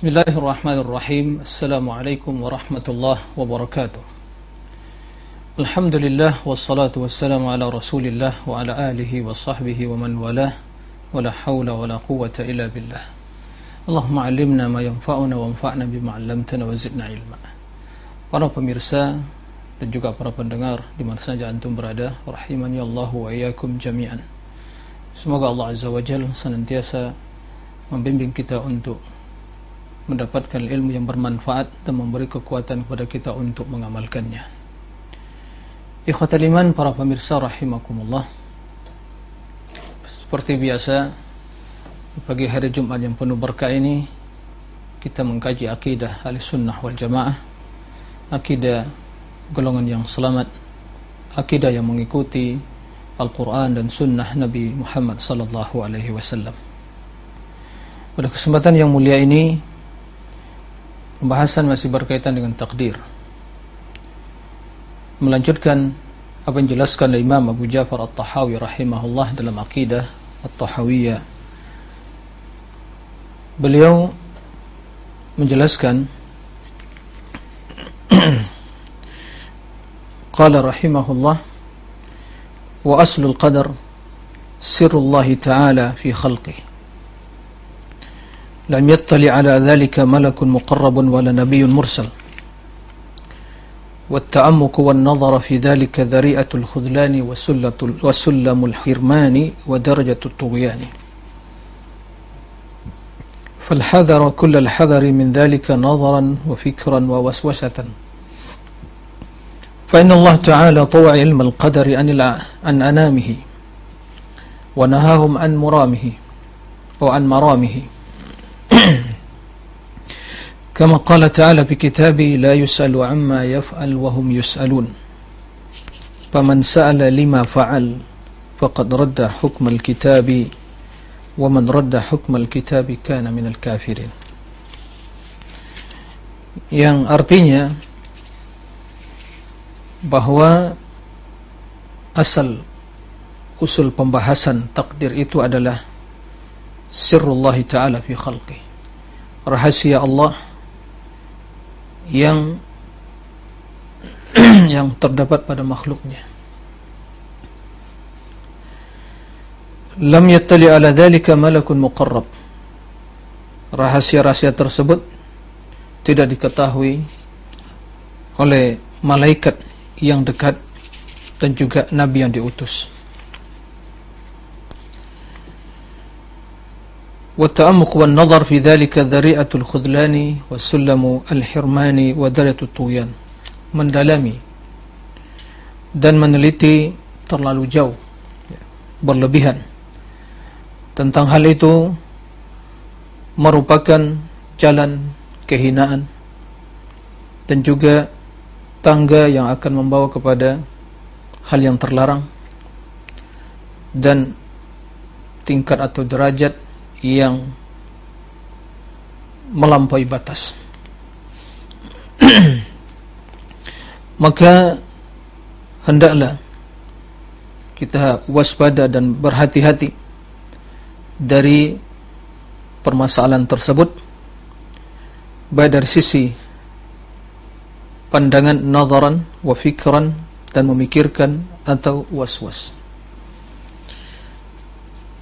بسم الله الرحمن الرحيم السلام عليكم ورحمة الله وبركاته الحمد لله والصلاة والسلام على رسول الله وعلى آله وصحبه ومن والاه ولا حول ولا قوة إلا بالله اللهم علمنا ما ينفعنا وانفعنا بما علمتنا وزدنا علما Para pemirsa dan juga para pendengar di mana saja antum berada, rahimani Allah wa iyyakum jami'an. Semoga Allah Azza wa Jalla senantiasa membimbing kita untuk mendapatkan ilmu yang bermanfaat dan memberi kekuatan kepada kita untuk mengamalkannya. Ikhwatal iman para pemirsa rahimakumullah. Seperti biasa pagi hari Jumat yang penuh berkah ini kita mengkaji akidah Ahlussunnah wal Jamaah, akidah golongan yang selamat, akidah yang mengikuti Al-Quran dan Sunnah Nabi Muhammad sallallahu alaihi wasallam. Pada kesempatan yang mulia ini Pembahasan masih berkaitan dengan takdir. Melanjutkan apa yang dijelaskan oleh Imam Abu Ja'far At-Tahawi rahimahullah dalam akidah At-Tahawiyah. Beliau menjelaskan Qala rahimahullah wa aslul qadar sirrullah ta'ala fi khalqihi لم يطلع على ذلك ملك مقرب ولا نبي مرسل. والتعمق والنظر في ذلك ذريئة الخذلان وسلم الحرمان ودرجة الطغيان. فالحذر كل الحذر من ذلك نظرا وفكرا ووسوسة. فإن الله تعالى طوى علم القدر عن أنامه ونهاهم عن مرامه وعن مرامه. كما قال تعالى في كتابه لا يسأل عما يفعل وهم يسألون. فمن سأل لما فعل فقد رد حكم الكتاب ومن رد حكم الكتاب كان من الكافرين. Yang artinya bahwa asal usul pembahasan takdir itu adalah sirrullah ta'ala fi khalqi rahasia Allah yang yang terdapat pada makhluknya. Lam yattali ala dhalika malakun muqarrab. Rahasia-rahasia tersebut tidak diketahui oleh malaikat yang dekat dan juga nabi yang diutus والتأمق والنظر في ذلك ذريعة الخذلان والسلم الحرمان ودرجة الطغيان mendalami dan meneliti terlalu jauh berlebihan tentang hal itu merupakan jalan kehinaan dan juga tangga yang akan membawa kepada hal yang terlarang dan tingkat atau derajat yang melampaui batas. Maka hendaklah kita waspada dan berhati-hati dari permasalahan tersebut. Baik dari sisi pandangan nazaran wa fikran dan memikirkan atau was-was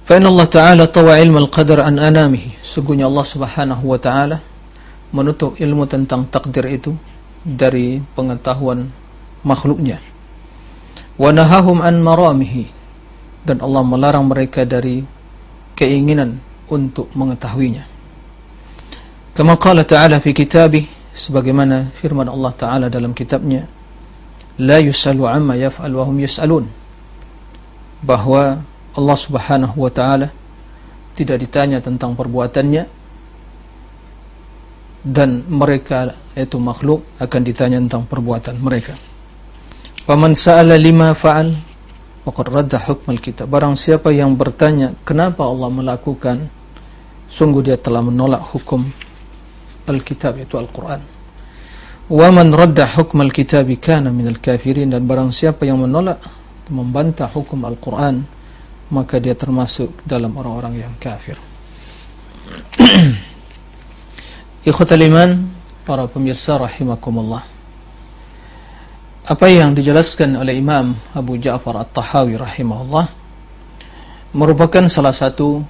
Fa Allah Ta'ala tawa ilmu al-qadar an anamihi. Sungguhnya Allah Subhanahu wa taala menutup ilmu tentang takdir itu dari pengetahuan makhluknya. Wa nahahum an maramihi. Dan Allah melarang mereka dari keinginan untuk mengetahuinya. Kama qala ta'ala fi kitabih sebagaimana firman Allah Ta'ala dalam kitabnya la yusalu amma yaf'al wa hum yus'alun bahwa Allah Subhanahu wa taala tidak ditanya tentang perbuatannya dan mereka yaitu makhluk akan ditanya tentang perbuatan mereka. Faman sa'ala lima fa'al faqad radda hukm al-kitab. Barang siapa yang bertanya kenapa Allah melakukan sungguh dia telah menolak hukum al-kitab yaitu Al-Qur'an. Man radda hukm al-kitab kana min al-kafirin dan barang siapa yang menolak membantah hukum Al-Qur'an maka dia termasuk dalam orang-orang yang kafir. Ikhwatal iman, para pemirsa rahimakumullah. Apa yang dijelaskan oleh Imam Abu Ja'far At-Tahawi rahimahullah merupakan salah satu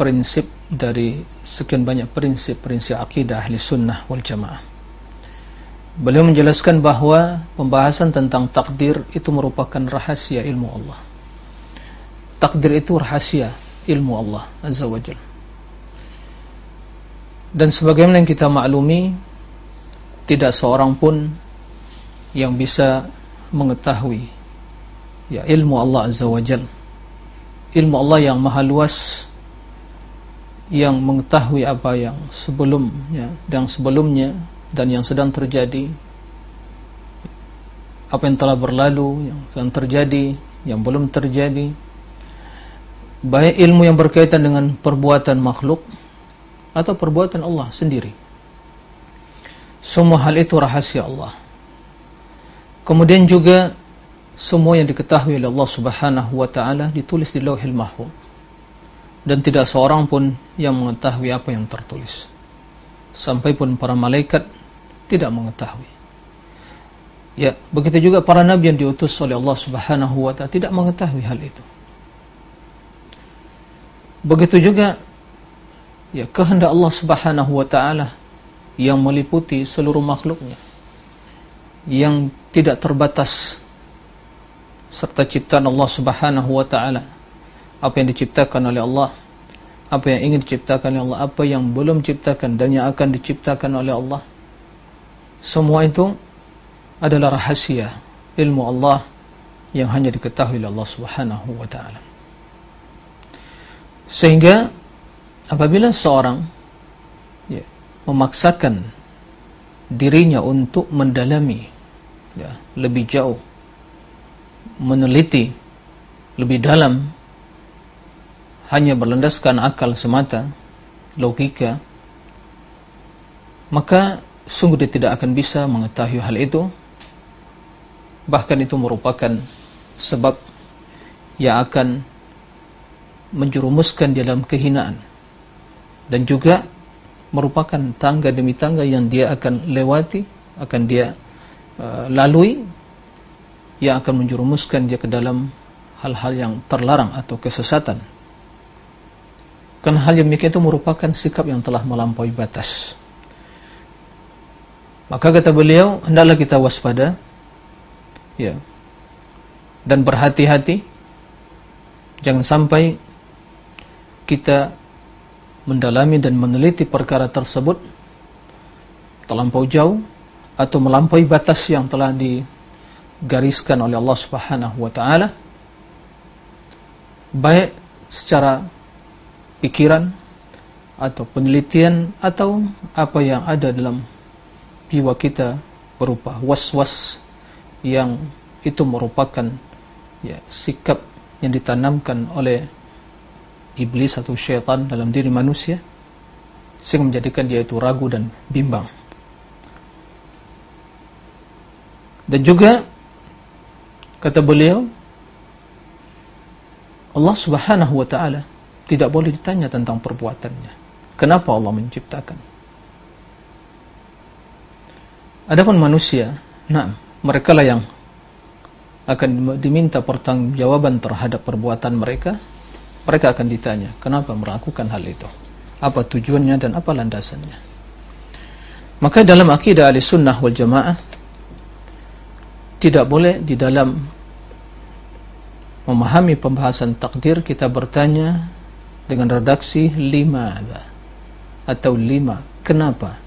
prinsip dari sekian banyak prinsip-prinsip akidah ahli sunnah wal jamaah. Beliau menjelaskan bahwa pembahasan tentang takdir itu merupakan rahasia ilmu Allah. Takdir itu rahasia ilmu Allah Azza wa Jalla. Dan sebagaimana yang kita maklumi Tidak seorang pun Yang bisa mengetahui ya ilmu Allah Azza wa Jal Ilmu Allah yang maha luas Yang mengetahui apa yang sebelumnya Dan sebelumnya Dan yang sedang terjadi Apa yang telah berlalu Yang sedang terjadi Yang belum terjadi Baik ilmu yang berkaitan dengan perbuatan makhluk atau perbuatan Allah sendiri. Semua hal itu rahasia Allah. Kemudian juga semua yang diketahui oleh Allah Subhanahu wa taala ditulis di Lauhil Mahfuz. Dan tidak seorang pun yang mengetahui apa yang tertulis. Sampai pun para malaikat tidak mengetahui. Ya, begitu juga para nabi yang diutus oleh Allah Subhanahu wa taala tidak mengetahui hal itu. Begitu juga ya kehendak Allah Subhanahu wa taala yang meliputi seluruh makhluknya yang tidak terbatas serta ciptaan Allah Subhanahu wa taala. Apa yang diciptakan oleh Allah apa yang ingin diciptakan oleh Allah apa yang belum diciptakan dan yang akan diciptakan oleh Allah. Semua itu adalah rahasia ilmu Allah yang hanya diketahui oleh Allah Subhanahu wa taala sehingga apabila seorang ya, memaksakan dirinya untuk mendalami ya, lebih jauh meneliti lebih dalam hanya berlandaskan akal semata logika maka sungguh dia tidak akan bisa mengetahui hal itu. Bahkan itu merupakan sebab yang akan menjerumuskan dalam kehinaan dan juga merupakan tangga demi tangga yang dia akan lewati, akan dia uh, lalui yang akan menjerumuskan dia ke dalam hal-hal yang terlarang atau kesesatan. Karena hal yang demikian itu merupakan sikap yang telah melampaui batas. Maka kata beliau, hendaklah kita waspada ya. Dan berhati-hati jangan sampai kita mendalami dan meneliti perkara tersebut terlampau jauh atau melampaui batas yang telah digariskan oleh Allah Subhanahu wa taala. Baik secara pikiran atau penelitian atau apa yang ada dalam jiwa kita berupa was-was yang itu merupakan ya sikap yang ditanamkan oleh iblis atau syaitan dalam diri manusia sehingga menjadikan dia itu ragu dan bimbang. Dan juga kata beliau Allah Subhanahu wa taala tidak boleh ditanya tentang perbuatannya. Kenapa Allah menciptakan? Adapun manusia, nah, mereka lah yang akan diminta pertanggungjawaban terhadap perbuatan mereka mereka akan ditanya, kenapa melakukan hal itu? Apa tujuannya dan apa landasannya? Maka dalam akidah ahli sunnah wal jamaah tidak boleh di dalam memahami pembahasan takdir kita bertanya dengan redaksi lima atau lima kenapa?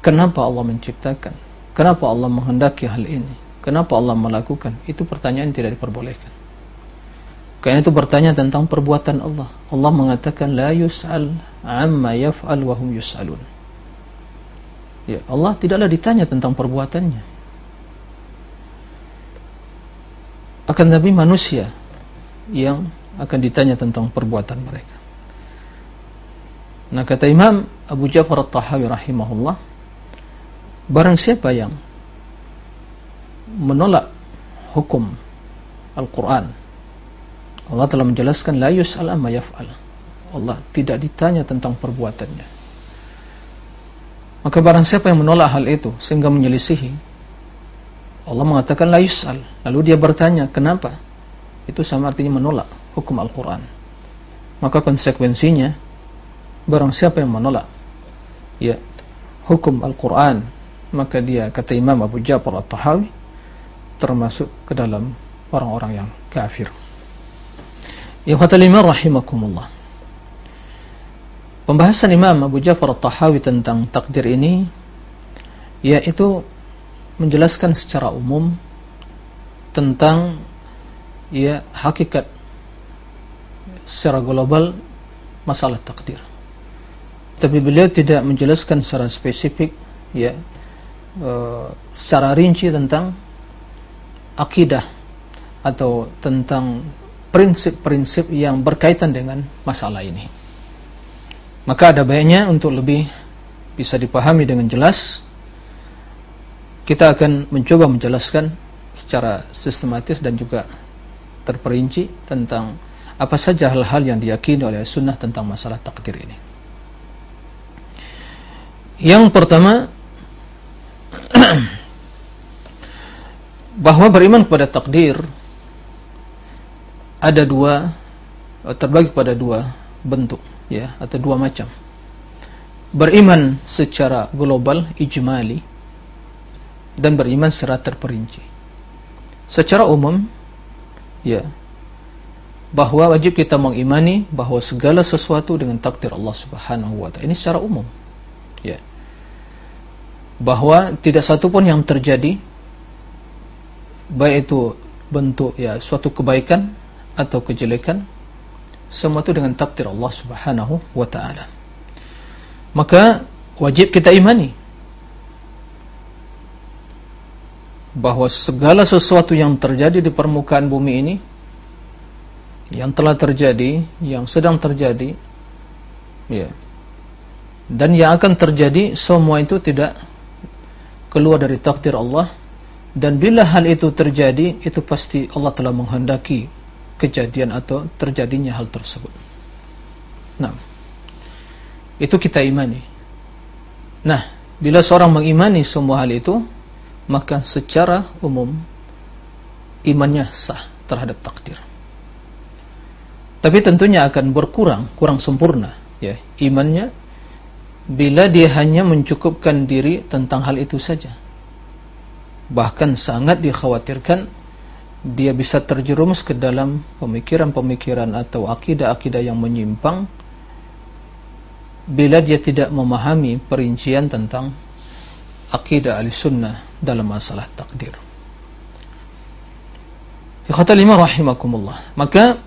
Kenapa Allah menciptakan? Kenapa Allah menghendaki hal ini? Kenapa Allah melakukan? Itu pertanyaan tidak diperbolehkan Karena itu bertanya tentang perbuatan Allah. Allah mengatakan la yus'al amma yaf'al wa hum yus'alun. Ya, Allah tidaklah ditanya tentang perbuatannya. Akan tapi manusia yang akan ditanya tentang perbuatan mereka. Nah kata Imam Abu Ja'far At-Tahawi rahimahullah, barang siapa yang menolak hukum Al-Quran Allah telah menjelaskan la yus'al amma yaf'al. Allah tidak ditanya tentang perbuatannya. Maka barang siapa yang menolak hal itu sehingga menyelisihi Allah mengatakan la yus'al. Lalu dia bertanya, "Kenapa?" Itu sama artinya menolak hukum Al-Qur'an. Maka konsekuensinya barang siapa yang menolak ya hukum Al-Qur'an, maka dia kata Imam Abu Ja'far At-Tahawi termasuk ke dalam orang-orang yang kafir. Kata Imam rahimakumullah. Pembahasan Imam Abu Ja'far At-Tahawi tentang takdir ini yaitu menjelaskan secara umum tentang ya hakikat secara global masalah takdir. Tapi beliau tidak menjelaskan secara spesifik ya e, secara rinci tentang akidah atau tentang prinsip-prinsip yang berkaitan dengan masalah ini. Maka ada baiknya untuk lebih bisa dipahami dengan jelas kita akan mencoba menjelaskan secara sistematis dan juga terperinci tentang apa saja hal-hal yang diyakini oleh sunnah tentang masalah takdir ini. Yang pertama bahwa beriman kepada takdir ada dua terbagi pada dua bentuk ya atau dua macam. Beriman secara global ijmali dan beriman secara terperinci. Secara umum, ya, bahwa wajib kita mengimani bahwa segala sesuatu dengan takdir Allah Subhanahu wa taala. Ini secara umum. Ya. Bahwa tidak satu pun yang terjadi baik itu bentuk ya suatu kebaikan atau kejelekan semua itu dengan takdir Allah Subhanahu wa taala. Maka wajib kita imani bahwa segala sesuatu yang terjadi di permukaan bumi ini yang telah terjadi, yang sedang terjadi ya. Dan yang akan terjadi semua itu tidak keluar dari takdir Allah dan bila hal itu terjadi itu pasti Allah telah menghendaki kejadian atau terjadinya hal tersebut. Nah, itu kita imani. Nah, bila seorang mengimani semua hal itu, maka secara umum imannya sah terhadap takdir. Tapi tentunya akan berkurang, kurang sempurna ya imannya bila dia hanya mencukupkan diri tentang hal itu saja. Bahkan sangat dikhawatirkan dia bisa terjerumus ke dalam pemikiran-pemikiran atau akidah-akidah yang menyimpang bila dia tidak memahami perincian tentang akidah al-sunnah dalam masalah takdir. Ikhwatal lima rahimakumullah. Maka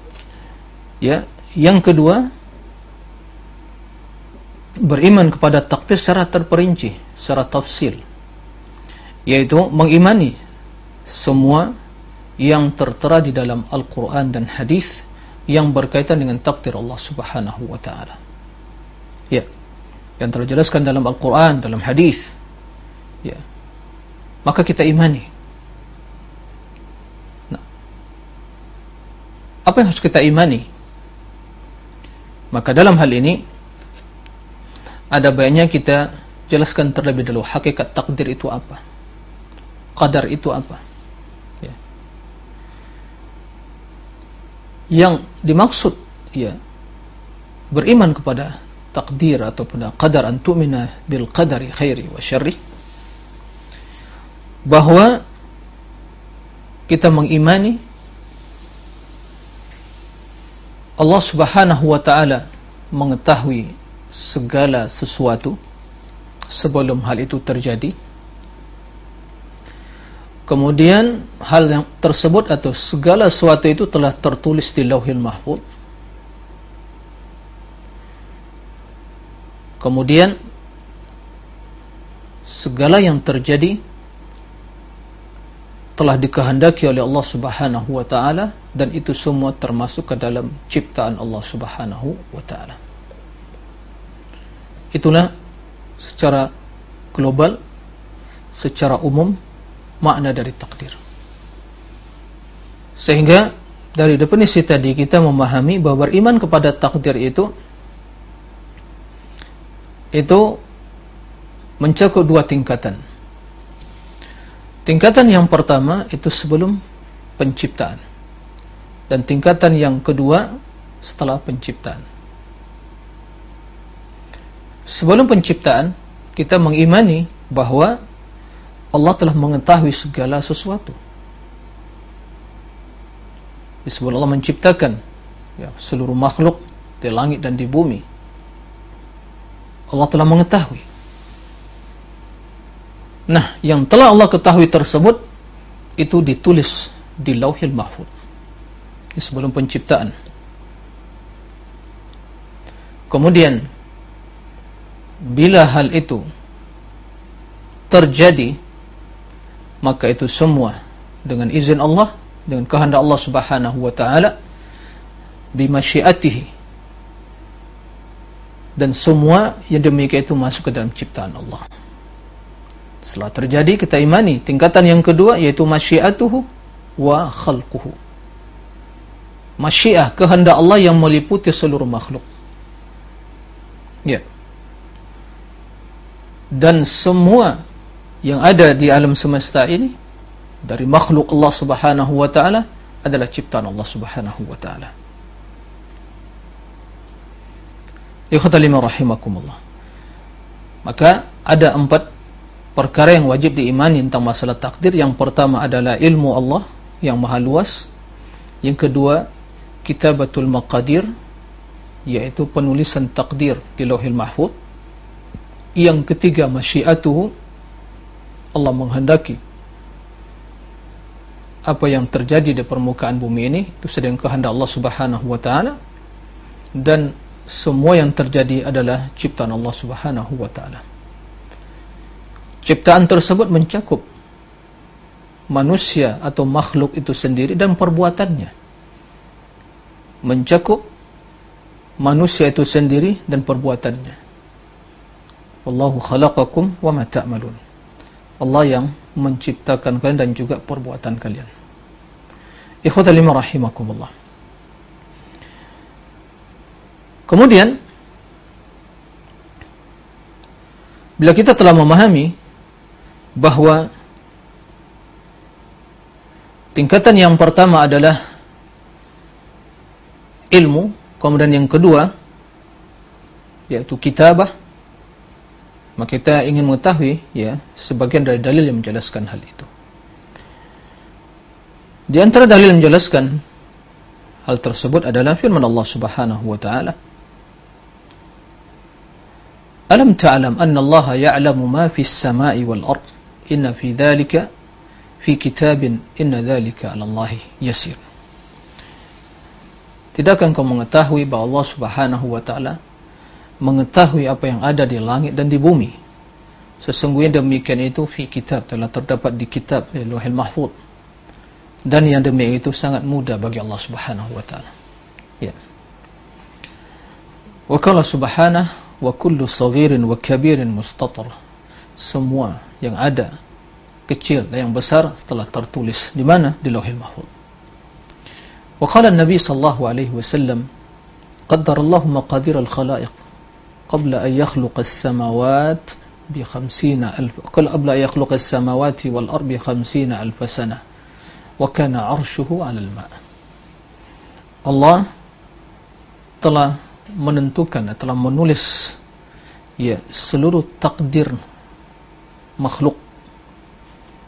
ya, yang kedua beriman kepada takdir secara terperinci, secara tafsil. Yaitu mengimani semua yang tertera di dalam Al-Qur'an dan hadis yang berkaitan dengan takdir Allah Subhanahu wa taala. Ya. Yang terjelaskan dalam Al-Qur'an, dalam hadis. Ya maka kita imani. Nah, apa yang harus kita imani? Maka dalam hal ini ada banyak kita jelaskan terlebih dahulu hakikat takdir itu apa, qadar itu apa. Yang dimaksud ya beriman kepada takdir ataupun qadar antumina bil qadari khairi wa syarri bahwa kita mengimani Allah Subhanahu wa taala mengetahui segala sesuatu sebelum hal itu terjadi. Kemudian hal yang tersebut atau segala sesuatu itu telah tertulis di Lauhil Mahfuz. Kemudian segala yang terjadi telah dikehendaki oleh Allah Subhanahu wa taala dan itu semua termasuk ke dalam ciptaan Allah Subhanahu wa taala. Itulah secara global secara umum makna dari takdir. Sehingga dari definisi tadi kita memahami bahwa beriman kepada takdir itu itu mencakup dua tingkatan. Tingkatan yang pertama itu sebelum penciptaan. Dan tingkatan yang kedua setelah penciptaan. Sebelum penciptaan, kita mengimani bahwa Allah telah mengetahui segala sesuatu. Sebelum Allah menciptakan ya, seluruh makhluk di langit dan di bumi, Allah telah mengetahui. Nah, yang telah Allah ketahui tersebut itu ditulis di Lauhil Mahfuz. Sebelum penciptaan. Kemudian bila hal itu terjadi maka itu semua dengan izin Allah dengan kehendak Allah Subhanahu wa taala bimasyiatihi dan semua yang demikian itu masuk ke dalam ciptaan Allah. Setelah terjadi kita imani tingkatan yang kedua yaitu masyiatuhu wa khalquhu. Masyiah kehendak Allah yang meliputi seluruh makhluk. Ya. Dan semua yang ada di alam semesta ini dari makhluk Allah Subhanahu wa taala adalah ciptaan Allah Subhanahu wa taala. Ikhwatalima rahimakumullah. Maka ada empat perkara yang wajib diimani tentang masalah takdir. Yang pertama adalah ilmu Allah yang maha luas. Yang kedua, kitabatul maqadir yaitu penulisan takdir di Lauhil Mahfuz. Yang ketiga, masyiatuhu Allah menghendaki apa yang terjadi di permukaan bumi ini itu sedang kehendak Allah Subhanahu wa taala dan semua yang terjadi adalah ciptaan Allah Subhanahu wa taala. Ciptaan tersebut mencakup manusia atau makhluk itu sendiri dan perbuatannya. Mencakup manusia itu sendiri dan perbuatannya. Wallahu khalaqakum wa ma ta'malun. Allah yang menciptakan kalian dan juga perbuatan kalian. Ikhwatal rahimakumullah. Kemudian bila kita telah memahami bahwa tingkatan yang pertama adalah ilmu, kemudian yang kedua yaitu kitabah, maka kita ingin mengetahui ya sebagian dari dalil yang menjelaskan hal itu. Di antara dalil yang menjelaskan hal tersebut adalah firman Allah Subhanahu wa taala. Alam ta'lam anna Allah ya'lamu ma fi as-sama'i wal ard? Inna fi dhalika fi kitabin inna dhalika 'ala Allah yasir. Tidakkah engkau mengetahui bahwa Allah Subhanahu wa taala mengetahui apa yang ada di langit dan di bumi. Sesungguhnya demikian itu fi kitab telah terdapat di kitab di Lauhul Mahfuz. Dan yang demikian itu sangat mudah bagi Allah Subhanahu wa taala. Ya. Wa qala subhanahu wa kullu saghirin wa kabirin mustatar semua yang ada kecil dan yang besar telah tertulis di mana? Di lauhil mahfuz. Wa qala an-nabi sallallahu alaihi wasallam qaddara Allah maqadir al-khalaiq qabla an yakhluqa as-samawat bi 50000 qabla an yakhluqa as-samawati wal ardi 50000 sana wa kana 'arshuhu 'ala al-ma' Allah telah menentukan telah menulis ya seluruh takdir makhluk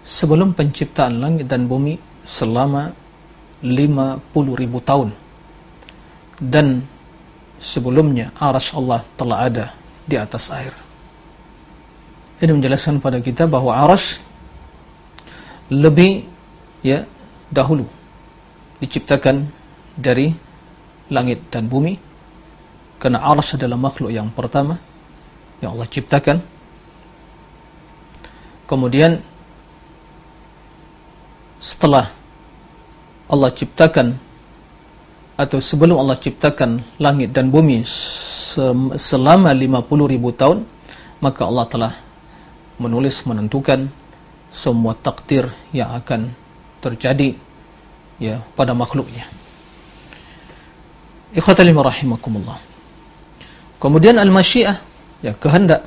sebelum penciptaan langit dan bumi selama 50 ribu tahun. Dan sebelumnya aras Allah telah ada di atas air ini menjelaskan pada kita bahwa aras lebih ya dahulu diciptakan dari langit dan bumi Karena arsy adalah makhluk yang pertama yang Allah ciptakan. Kemudian setelah Allah ciptakan atau sebelum Allah ciptakan langit dan bumi selama 50 ribu tahun maka Allah telah menulis menentukan semua takdir yang akan terjadi ya pada makhluknya. Ikhwatalimah rahimakumullah. Kemudian al-masyiah, ya kehendak.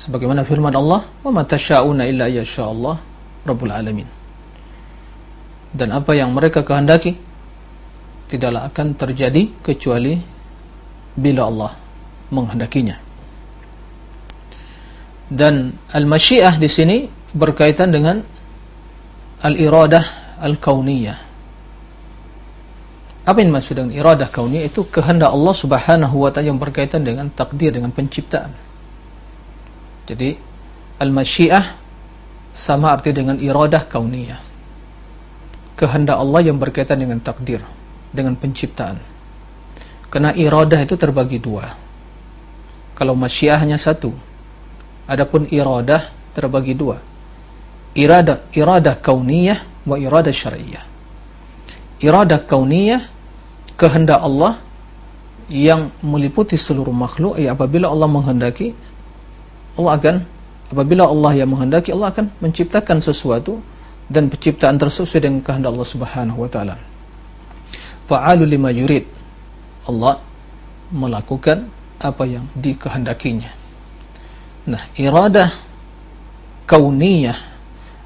sebagaimana firman Allah wa ma tasyauna illa yasha Allah rabbul alamin dan apa yang mereka kehendaki tidaklah akan terjadi kecuali bila Allah menghendakinya dan al-masyiah di sini berkaitan dengan al-iradah al-kauniyah apa yang maksud dengan iradah kauniyah itu kehendak Allah Subhanahu wa taala yang berkaitan dengan takdir dengan penciptaan. Jadi al-masyiah sama arti dengan iradah kauniyah. Kehendak Allah yang berkaitan dengan takdir, dengan penciptaan. Karena iradah itu terbagi dua. Kalau masyiah hanya satu. Adapun iradah terbagi dua. Iradah iradah kauniyah wa iradah syar'iyyah. Iradah kauniyah kehendak Allah yang meliputi seluruh makhluk ya apabila Allah menghendaki Allah akan apabila Allah yang menghendaki Allah akan menciptakan sesuatu dan penciptaan tersebut sesuai dengan kehendak Allah Subhanahu wa taala. Fa'alu lima yurid. Allah melakukan apa yang dikehendakinya. Nah, iradah kauniyah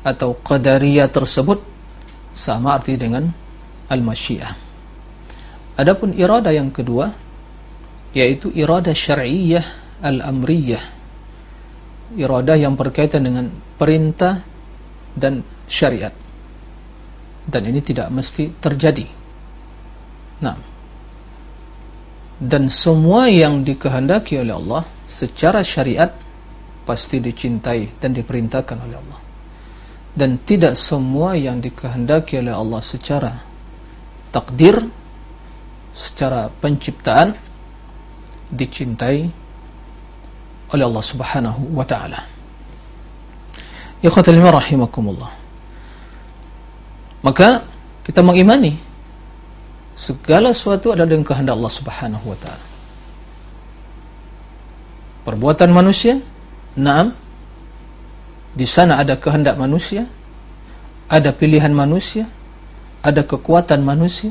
atau qadariyah tersebut sama arti dengan al-masyiah. Adapun irada yang kedua yaitu irada syar'iyyah al-amriyah. Irada yang berkaitan dengan perintah dan syariat. Dan ini tidak mesti terjadi. Nah. Dan semua yang dikehendaki oleh Allah secara syariat pasti dicintai dan diperintahkan oleh Allah. Dan tidak semua yang dikehendaki oleh Allah secara takdir secara penciptaan dicintai oleh Allah Subhanahu wa taala. Ikhwatul iman rahimakumullah. Maka kita mengimani segala sesuatu adalah dengan kehendak Allah Subhanahu wa taala. Perbuatan manusia, naam. Di sana ada kehendak manusia, ada pilihan manusia, ada kekuatan manusia,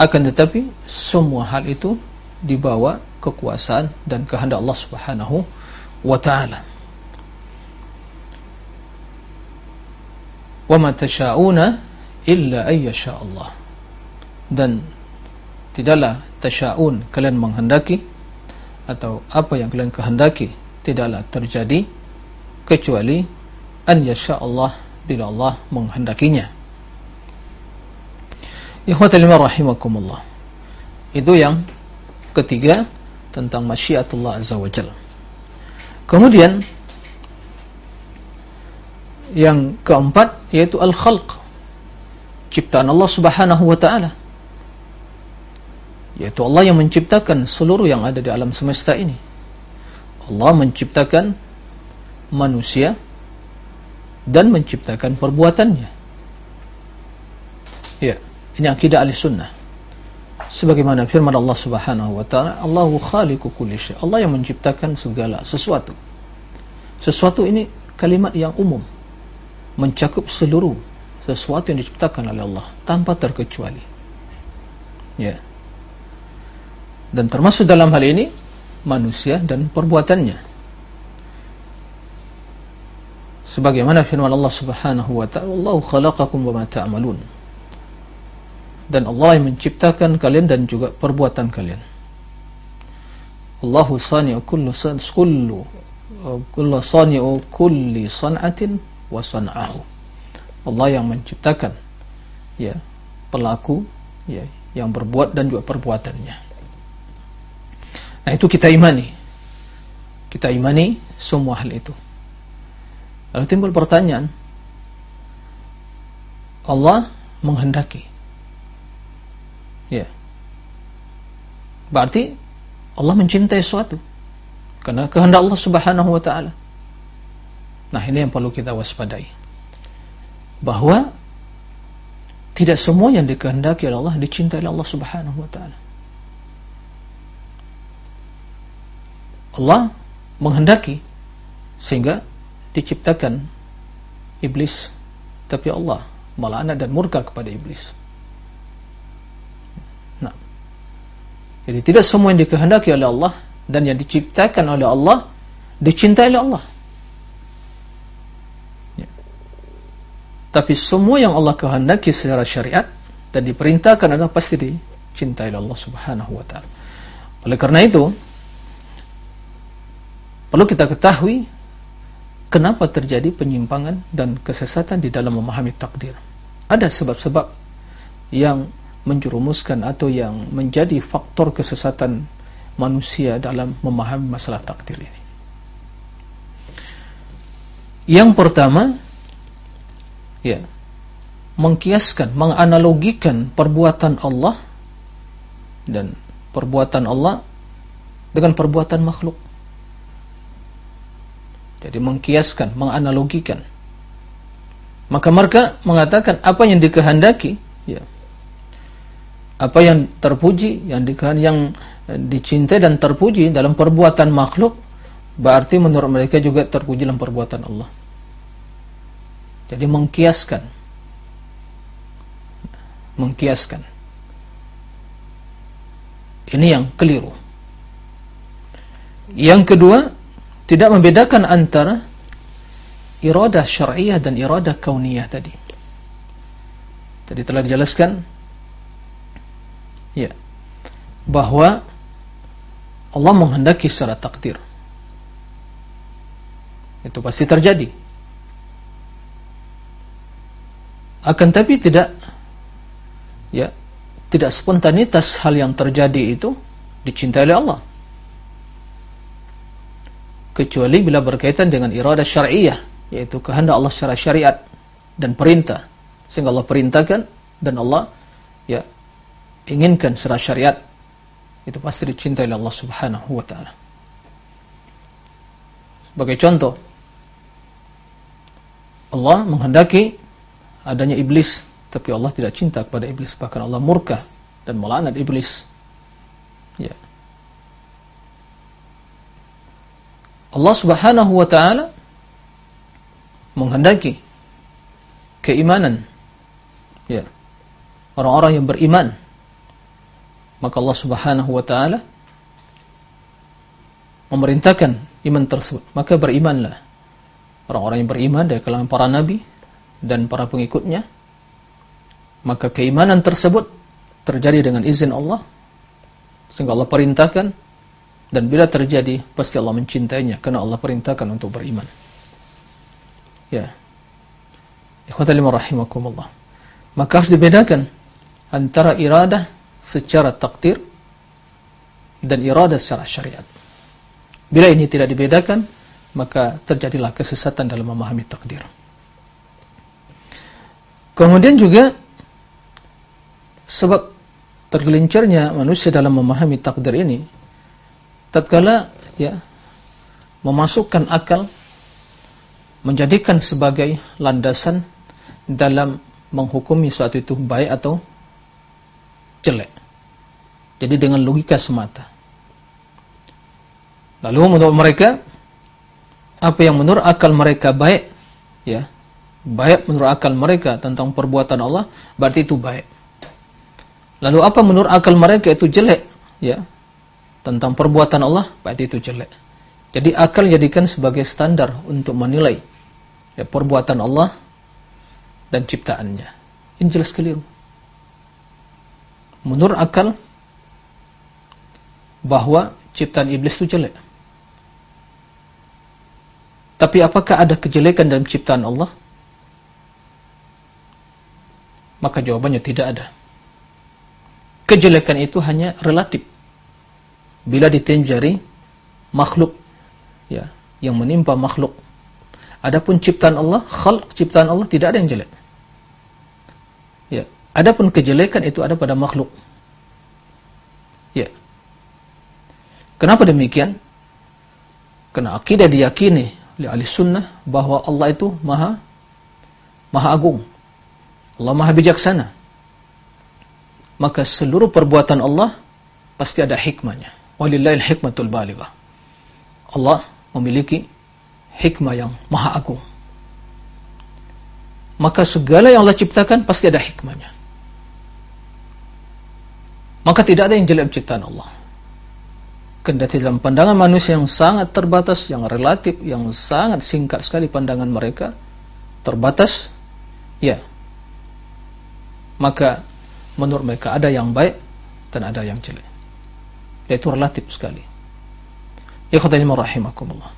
akan tetapi semua hal itu dibawa kekuasaan dan kehendak Allah Subhanahu wa taala. Wa ma tasyauna illa ayyasha Allah. Dan tidaklah tasyaun kalian menghendaki atau apa yang kalian kehendaki tidaklah terjadi kecuali an yasha Allah bila Allah menghendakinya. Ikhwatul rahimakumullah. Itu yang ketiga tentang masyiatullah azza wajalla. Kemudian yang keempat yaitu al-khalq. Ciptaan Allah Subhanahu wa taala. Yaitu Allah yang menciptakan seluruh yang ada di alam semesta ini. Allah menciptakan manusia dan menciptakan perbuatannya. Ya. Ini akidah ahli sunnah. Sebagaimana firman Allah Subhanahu wa taala, Allahu khaliqu kulli. Allah yang menciptakan segala sesuatu. Sesuatu ini kalimat yang umum. Mencakup seluruh sesuatu yang diciptakan oleh Allah tanpa terkecuali. Ya. Dan termasuk dalam hal ini manusia dan perbuatannya. Sebagaimana firman Allah Subhanahu wa taala, "Allahu khalaqakum wa ma ta'malun." dan Allah yang menciptakan kalian dan juga perbuatan kalian. Allahu sani'u kullu san kullu kullu sani'u kulli san'atin wa san'ahu. Allah yang menciptakan ya pelaku ya yang berbuat dan juga perbuatannya. Nah, itu kita imani. Kita imani semua hal itu. Lalu timbul pertanyaan Allah menghendaki Ya. Berarti Allah mencintai sesuatu karena kehendak Allah Subhanahu wa taala. Nah, ini yang perlu kita waspadai. Bahwa tidak semua yang dikehendaki oleh Allah dicintai oleh Allah Subhanahu wa taala. Allah menghendaki sehingga diciptakan iblis tapi Allah melaknat dan murka kepada iblis. Jadi tidak semua yang dikehendaki oleh Allah dan yang diciptakan oleh Allah dicintai oleh Allah. Ya. Tapi semua yang Allah kehendaki secara syariat dan diperintahkan adalah pasti dicintai oleh Allah Subhanahu wa taala. Oleh karena itu, perlu kita ketahui kenapa terjadi penyimpangan dan kesesatan di dalam memahami takdir. Ada sebab-sebab yang menjerumuskan atau yang menjadi faktor kesesatan manusia dalam memahami masalah takdir ini. Yang pertama, ya, mengkiaskan, menganalogikan perbuatan Allah dan perbuatan Allah dengan perbuatan makhluk. Jadi mengkiaskan, menganalogikan. Maka mereka mengatakan apa yang dikehendaki, ya. Apa yang terpuji, yang dikehendaki, yang dicintai dan terpuji dalam perbuatan makhluk berarti menurut mereka juga terpuji dalam perbuatan Allah. Jadi mengkiaskan mengkiaskan. Ini yang keliru. Yang kedua, tidak membedakan antara iradah syar'iyah dan iradah kauniyah tadi. Tadi telah dijelaskan ya bahwa Allah menghendaki secara takdir. Itu pasti terjadi. Akan tapi tidak ya, tidak spontanitas hal yang terjadi itu dicintai oleh Allah. Kecuali bila berkaitan dengan iradah syariah, yaitu kehendak Allah secara syariat dan perintah. Sehingga Allah perintahkan dan Allah ya inginkan secara syariat itu pasti dicintai oleh Allah Subhanahu wa taala. Sebagai contoh, Allah menghendaki adanya iblis, tapi Allah tidak cinta kepada iblis, bahkan Allah murka dan melaknat iblis. Ya. Allah Subhanahu wa taala menghendaki keimanan. Ya. Orang-orang yang beriman. Maka Allah Subhanahu wa taala memerintahkan iman tersebut. Maka berimanlah. Orang-orang yang beriman dari kalangan para nabi dan para pengikutnya maka keimanan tersebut terjadi dengan izin Allah. Sehingga Allah perintahkan dan bila terjadi pasti Allah mencintainya karena Allah perintahkan untuk beriman ya ikhwatal rahimakumullah maka harus dibedakan antara iradah secara takdir dan iradah secara syariat. Bila ini tidak dibedakan, maka terjadilah kesesatan dalam memahami takdir. Kemudian juga sebab tergelincirnya manusia dalam memahami takdir ini tatkala ya memasukkan akal menjadikan sebagai landasan dalam menghukumi suatu itu baik atau jelek. Jadi dengan logika semata. Lalu menurut mereka apa yang menurut akal mereka baik, ya, baik menurut akal mereka tentang perbuatan Allah, berarti itu baik. Lalu apa menurut akal mereka itu jelek, ya, tentang perbuatan Allah, berarti itu jelek. Jadi akal jadikan sebagai standar untuk menilai ya, perbuatan Allah dan ciptaannya. Ini jelas keliru. Menurut akal bahwa ciptaan iblis itu jelek. Tapi apakah ada kejelekan dalam ciptaan Allah? Maka jawabannya tidak ada. Kejelekan itu hanya relatif. Bila ditenjari makhluk ya, yang menimpa makhluk. Adapun ciptaan Allah, khalq ciptaan Allah tidak ada yang jelek. Ya, adapun kejelekan itu ada pada makhluk. Ya, Kenapa demikian? Karena akidah diyakini oleh ahli sunnah bahwa Allah itu maha maha agung. Allah maha bijaksana. Maka seluruh perbuatan Allah pasti ada hikmahnya. Walillahil hikmatul balighah. Allah memiliki hikmah yang maha agung. Maka segala yang Allah ciptakan pasti ada hikmahnya. Maka tidak ada yang jelek ciptaan Allah. Kendati dalam pandangan manusia yang sangat terbatas, yang relatif, yang sangat singkat sekali pandangan mereka, terbatas, ya. Maka menurut mereka ada yang baik dan ada yang jelek. Yaitu relatif sekali. Khotanya rahimakumullah.